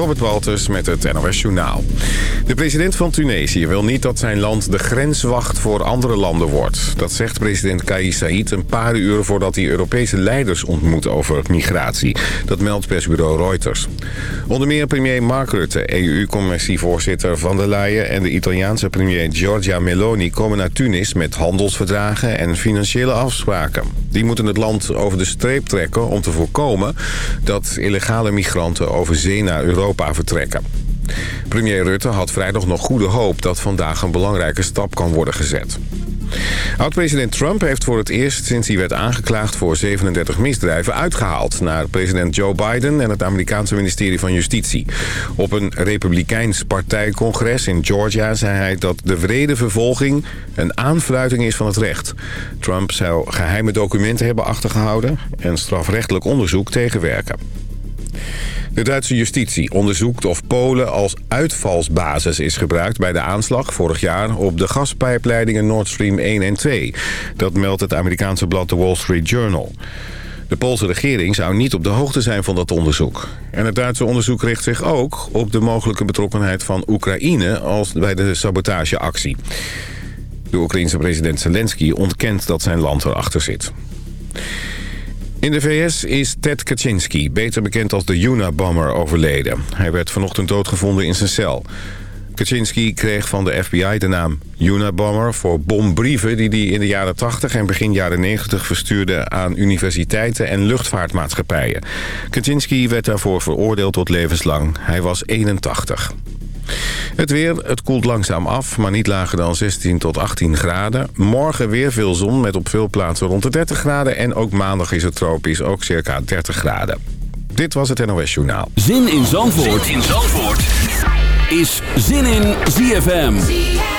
Robert Walters met het NOS Journaal. De president van Tunesië wil niet dat zijn land de grenswacht voor andere landen wordt. Dat zegt president Kais Saied een paar uur voordat hij Europese leiders ontmoet over migratie. Dat meldt persbureau Reuters. Onder meer premier Mark Rutte, EU-commissievoorzitter Van der Leyen... en de Italiaanse premier Giorgia Meloni komen naar Tunis met handelsverdragen en financiële afspraken. Die moeten het land over de streep trekken om te voorkomen dat illegale migranten over zee naar Europa vertrekken. Premier Rutte had vrijdag nog goede hoop dat vandaag een belangrijke stap kan worden gezet. Oud-president Trump heeft voor het eerst sinds hij werd aangeklaagd voor 37 misdrijven uitgehaald naar president Joe Biden en het Amerikaanse ministerie van Justitie. Op een republikeins partijcongres in Georgia zei hij dat de wrede vervolging een aanfluiting is van het recht. Trump zou geheime documenten hebben achtergehouden en strafrechtelijk onderzoek tegenwerken. De Duitse justitie onderzoekt of Polen als uitvalsbasis is gebruikt... bij de aanslag vorig jaar op de gaspijpleidingen Nord Stream 1 en 2. Dat meldt het Amerikaanse blad The Wall Street Journal. De Poolse regering zou niet op de hoogte zijn van dat onderzoek. En het Duitse onderzoek richt zich ook op de mogelijke betrokkenheid van Oekraïne... als bij de sabotageactie. De Oekraïense president Zelensky ontkent dat zijn land erachter zit. In de VS is Ted Kaczynski, beter bekend als de Unabomber, overleden. Hij werd vanochtend doodgevonden in zijn cel. Kaczynski kreeg van de FBI de naam Unabomber voor bombrieven... die hij in de jaren 80 en begin jaren 90 verstuurde aan universiteiten en luchtvaartmaatschappijen. Kaczynski werd daarvoor veroordeeld tot levenslang. Hij was 81. Het weer, het koelt langzaam af, maar niet lager dan 16 tot 18 graden. Morgen weer veel zon met op veel plaatsen rond de 30 graden. En ook maandag is het tropisch, ook circa 30 graden. Dit was het NOS Journaal. Zin in Zandvoort, zin in Zandvoort. is Zin in ZFM. ZFM.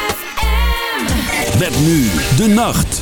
Met nu de nacht.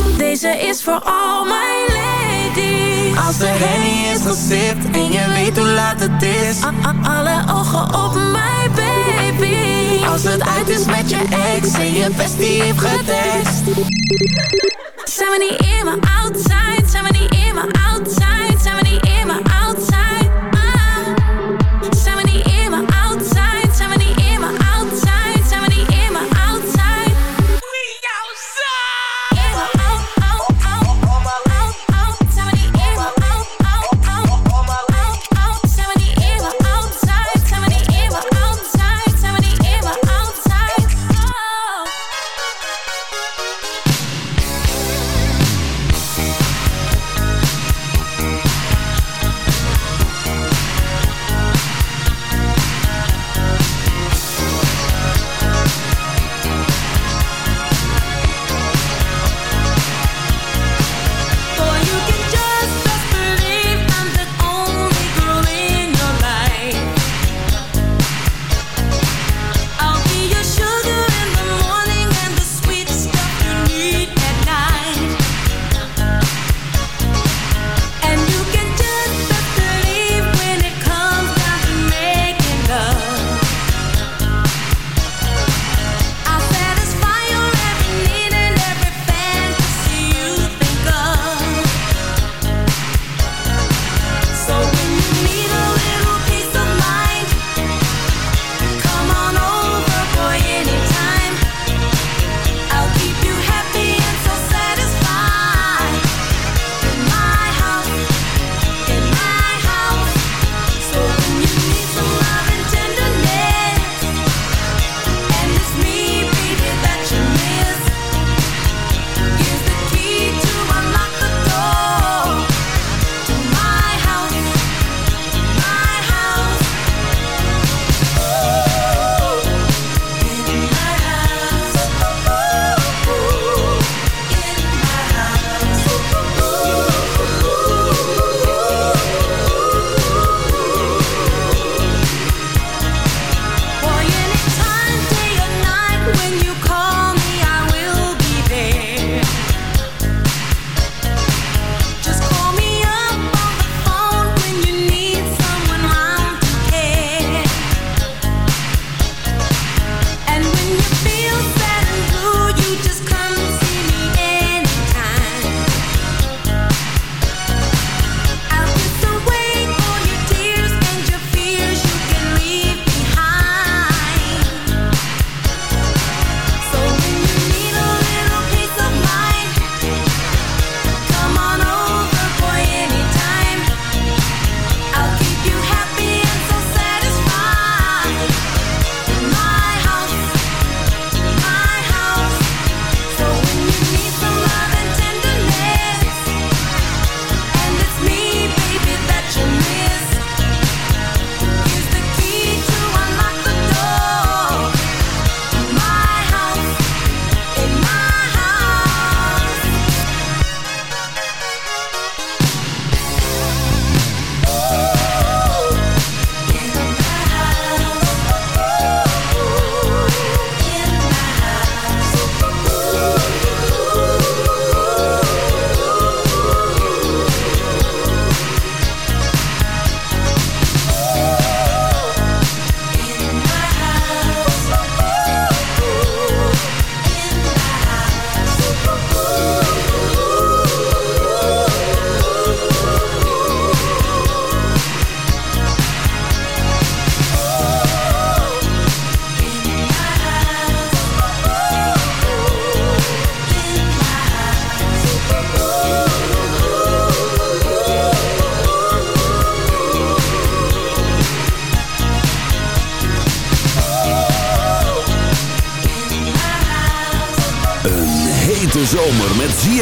Deze is voor al mijn ladies. Als de hennie is gesipt en je weet hoe laat het is. Alle ogen op mij baby. Als het uit is met je ex en je bestie heeft getest. Zijn we niet in mijn outside,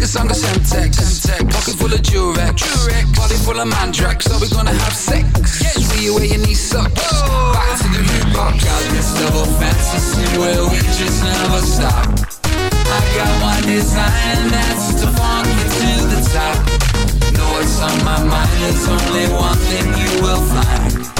Sing a song of Semtex. Pocket full of Durex. Body full of Mandrax So we gonna have sex? See you where your knees suck Back to the root box Got this double fantasy Where we just never stop. I got one design and that's to funk you to the top. Know what's on my mind, there's only one thing you will find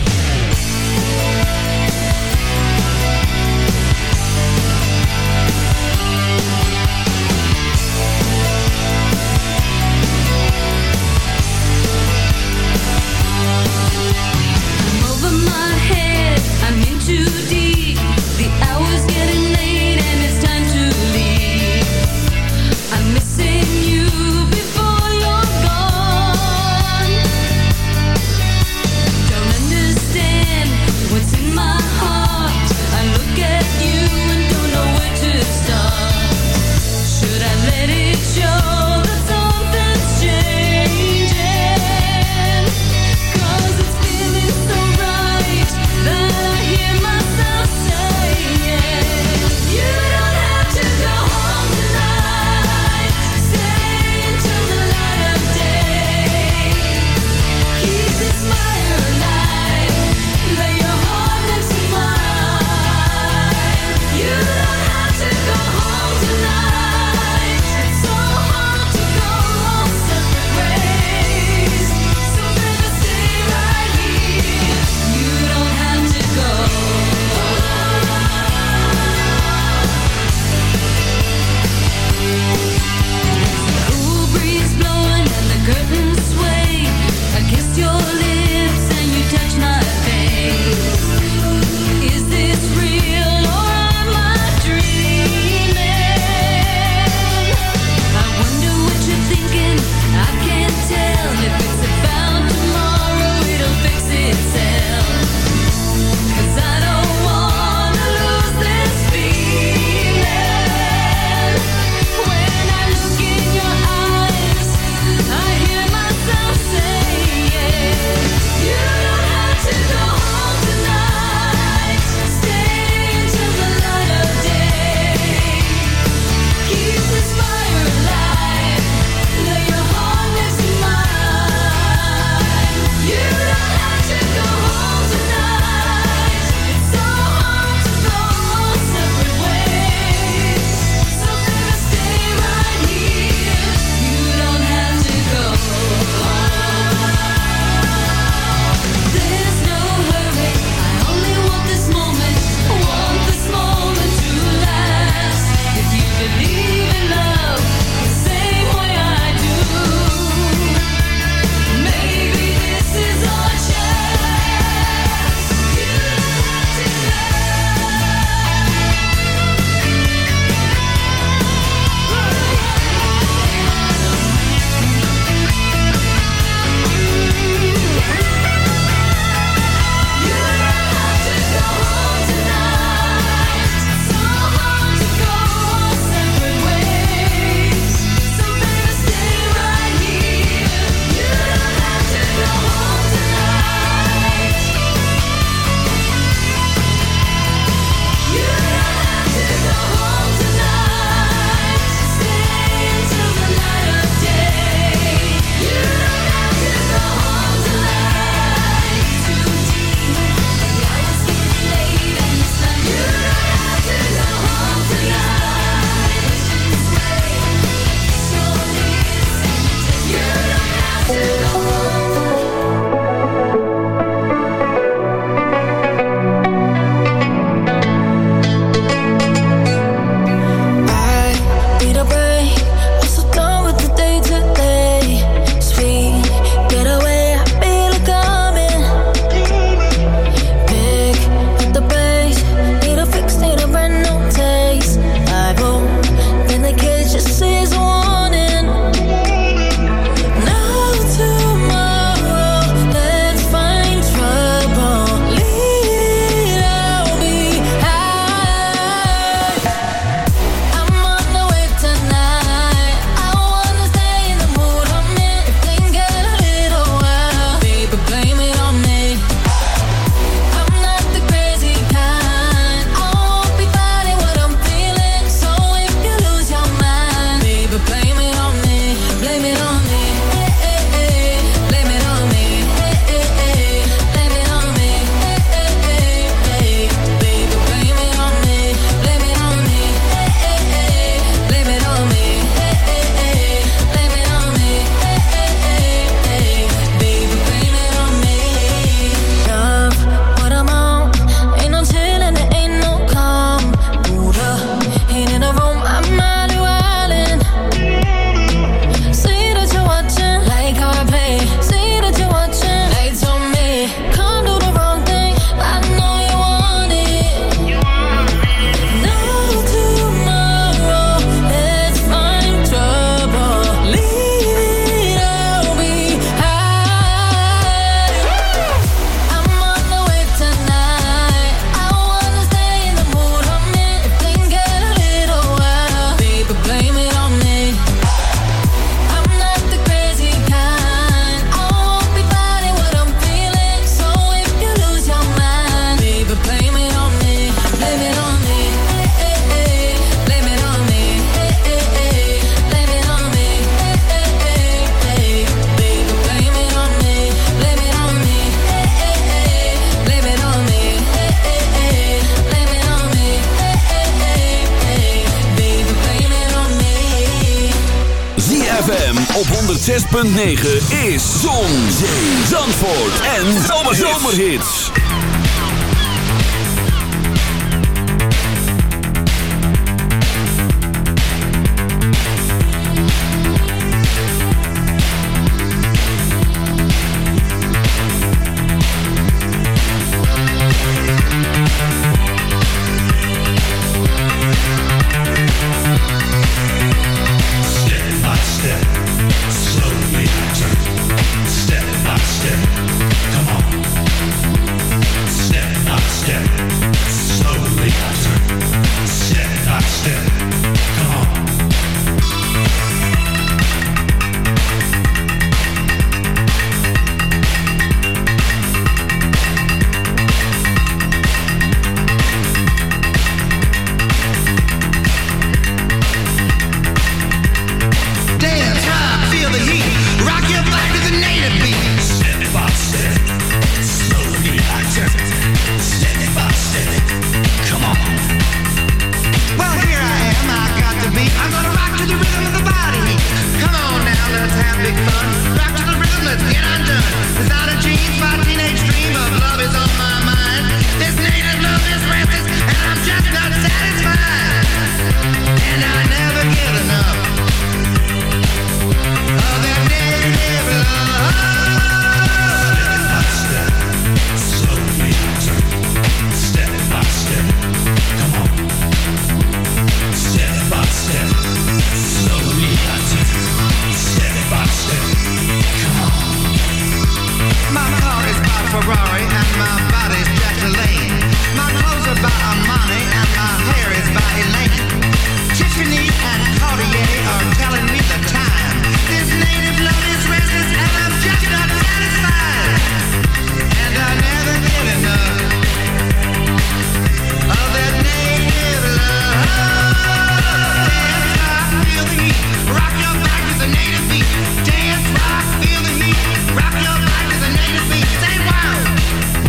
Rock your to the native beat. Say wow.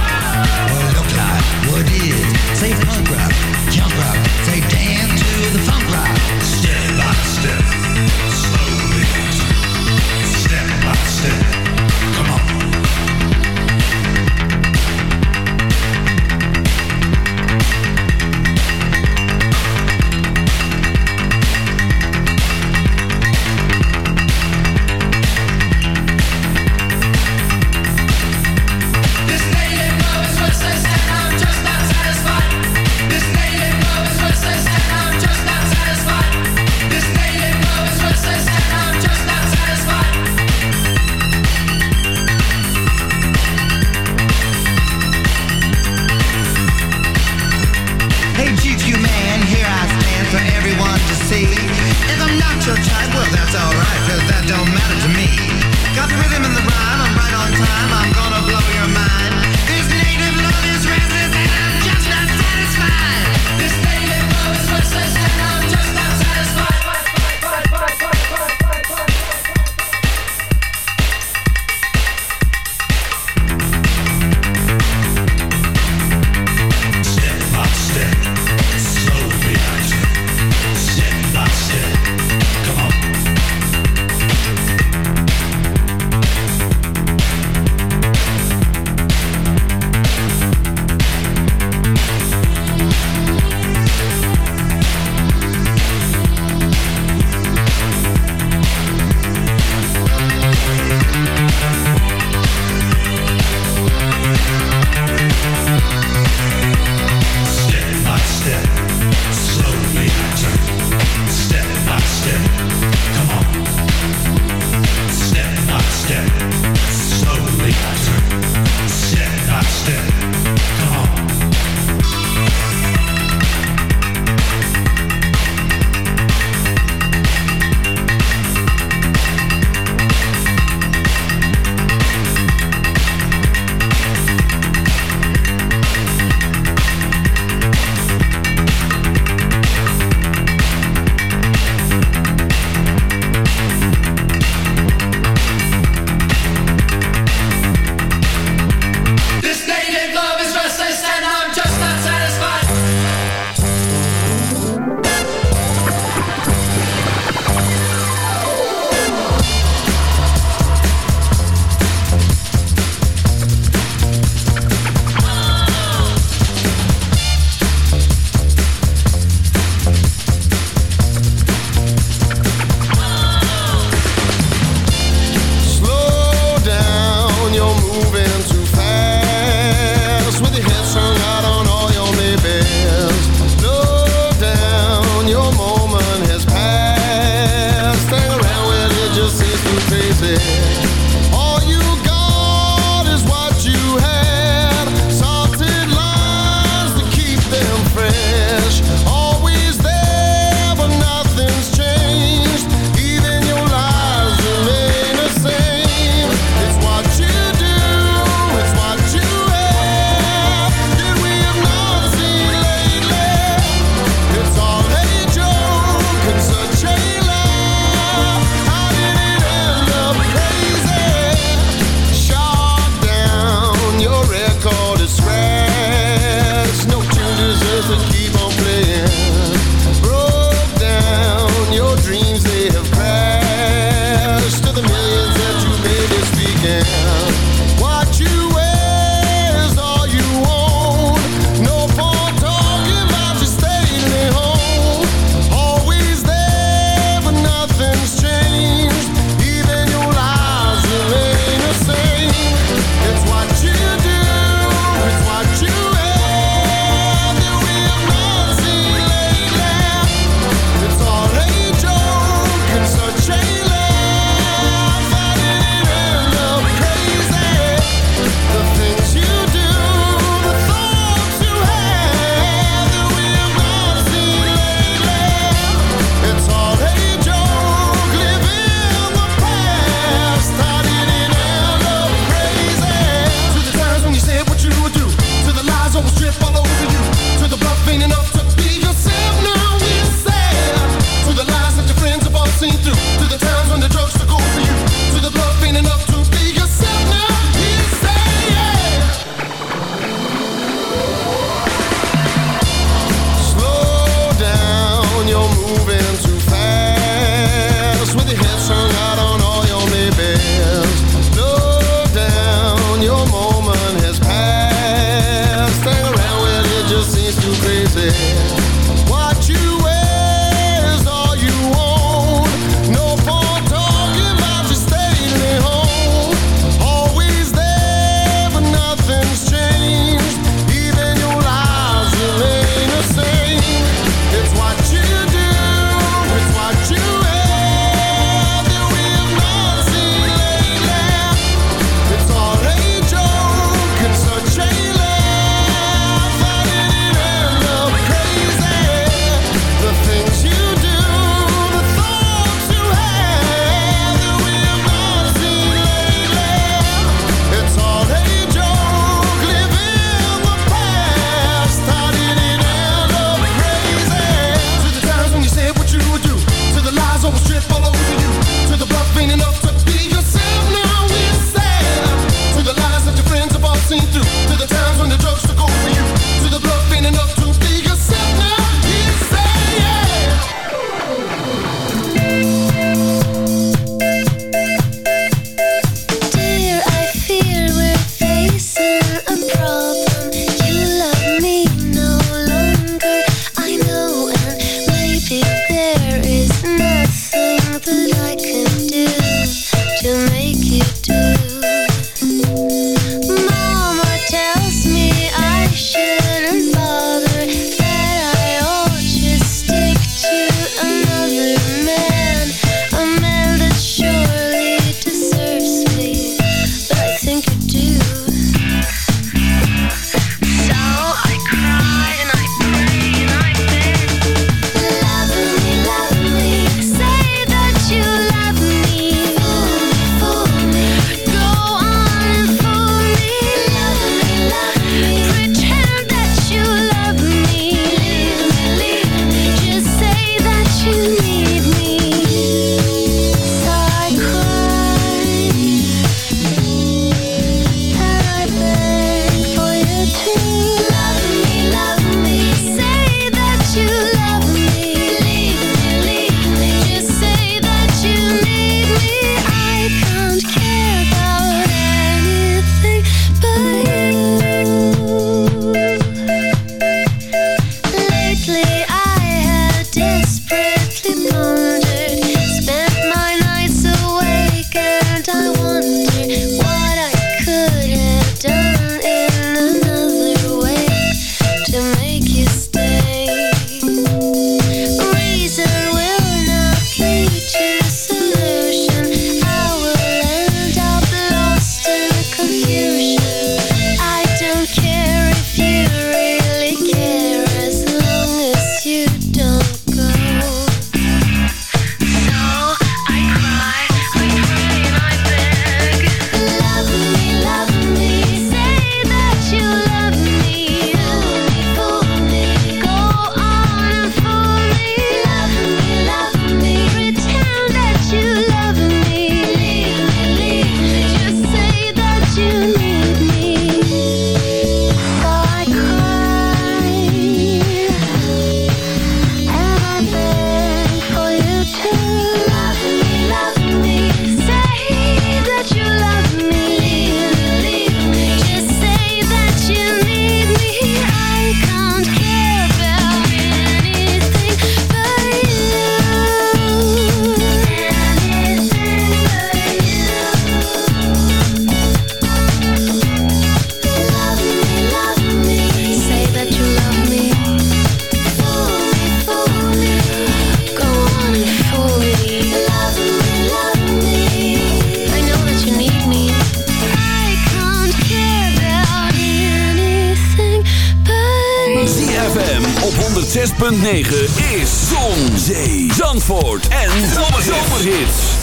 Is Zon, Zee, Zandvoort en Zomerhits.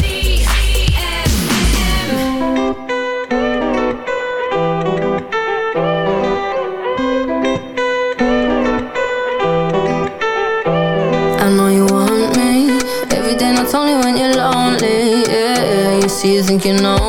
I know you want me Every day not only when you're lonely yeah You see you think you know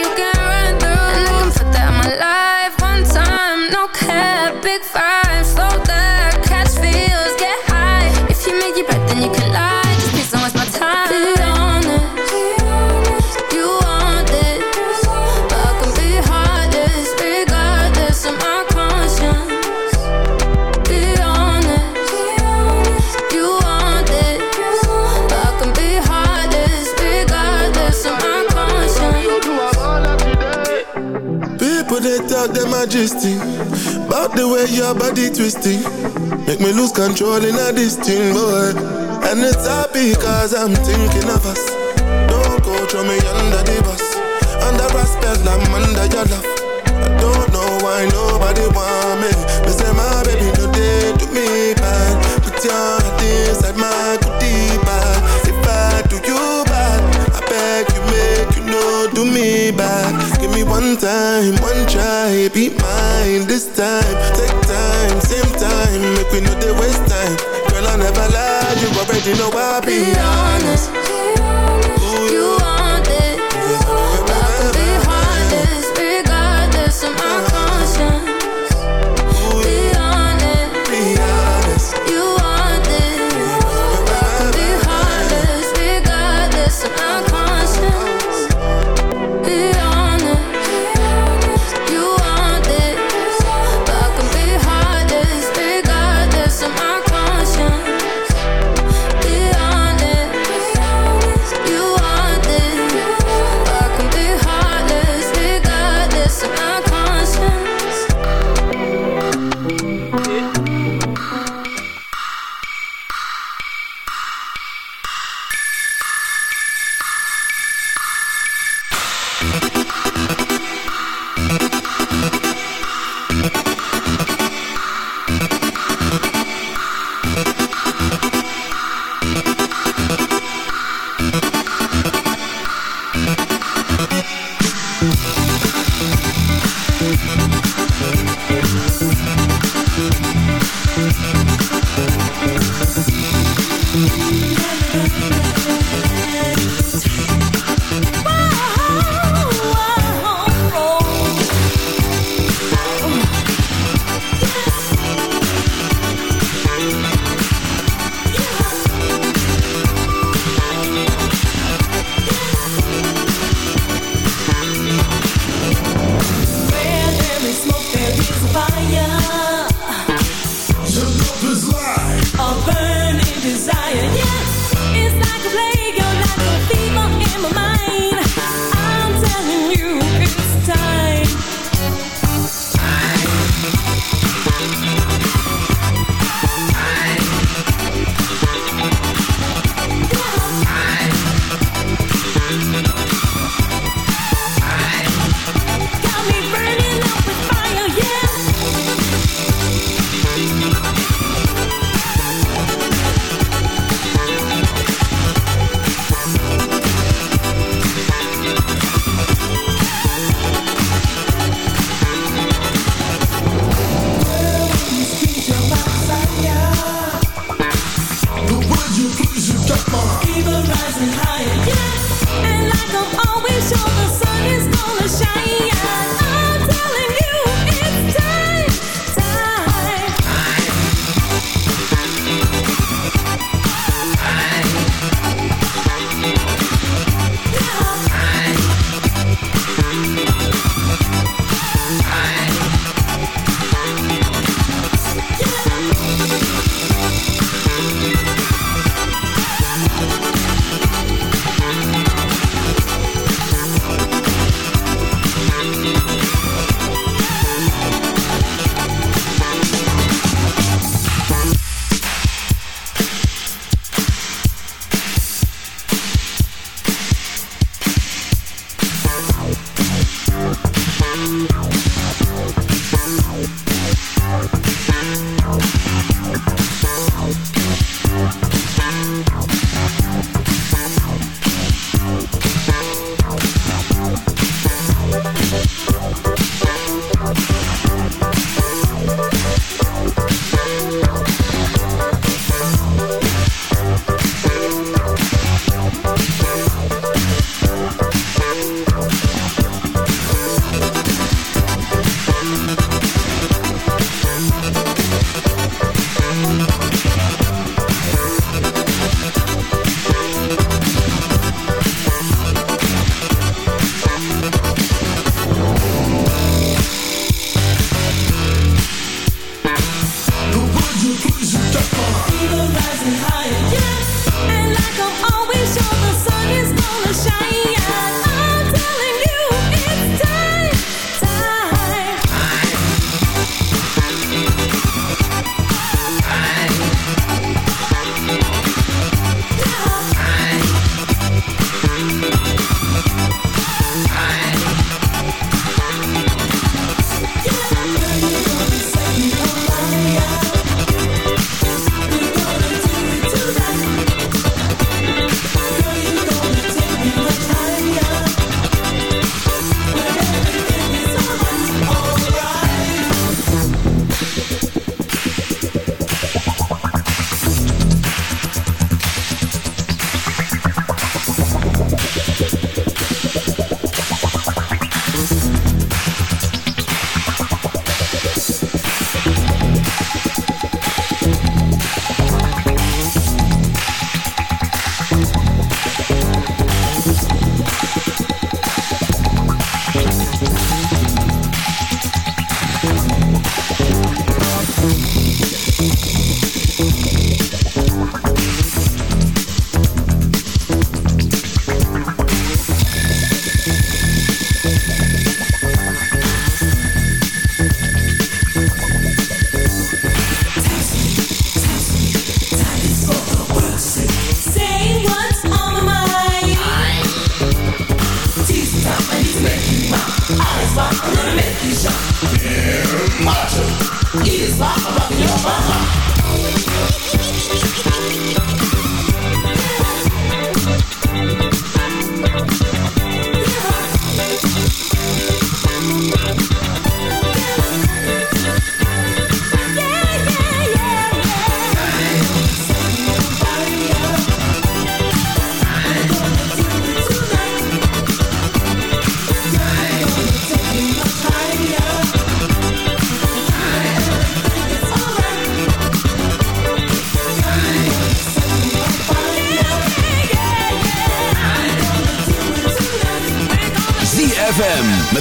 About the way your body twisting. Make me lose control in a this boy And it's happy cause I'm thinking of us. Don't go throw me under the bus. Under respect, I'm under your love. I don't know why nobody want me. Me say my baby no day to me bad. Put your heart inside my goodie bag If I do you bad I beg you make you know do me bad one time, one try Be mine this time. Take time, same time Make we know they waste time. Girl I never lie You already know I be Be honest,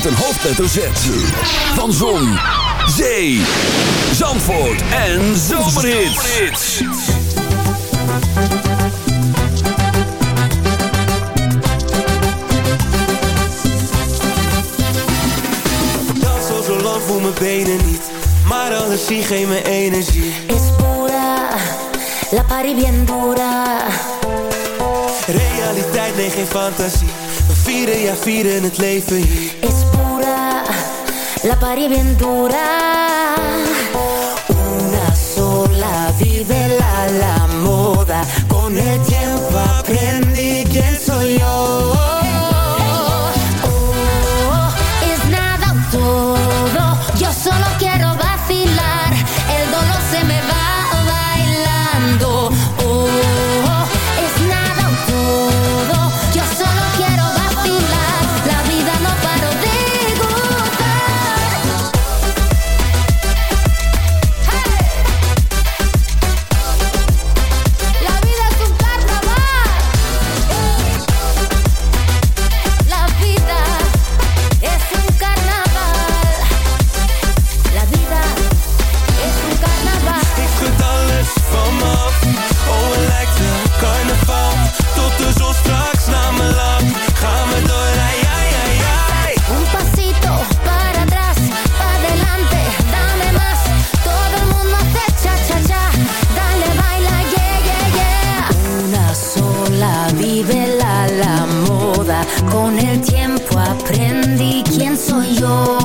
met een hoofdletter Z. Van Zon, Zee, Zandvoort en Zomerhits. Dans al zo lang voel mijn benen niet Maar alles zie geeft me energie Es pura, la pari bien dura. Realiteit, nee geen fantasie We vieren, ja vieren het leven hier la pari bien dura. Una sola, vive la la moda. Con el tiempo aprendí quién soy yo. nivel la moda. Con el tiempo aprendí quién soy yo.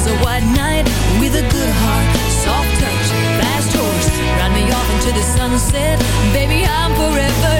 was a white knight with a good heart, soft touch, fast horse. Ride me off into the sunset, baby, I'm forever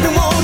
baby won't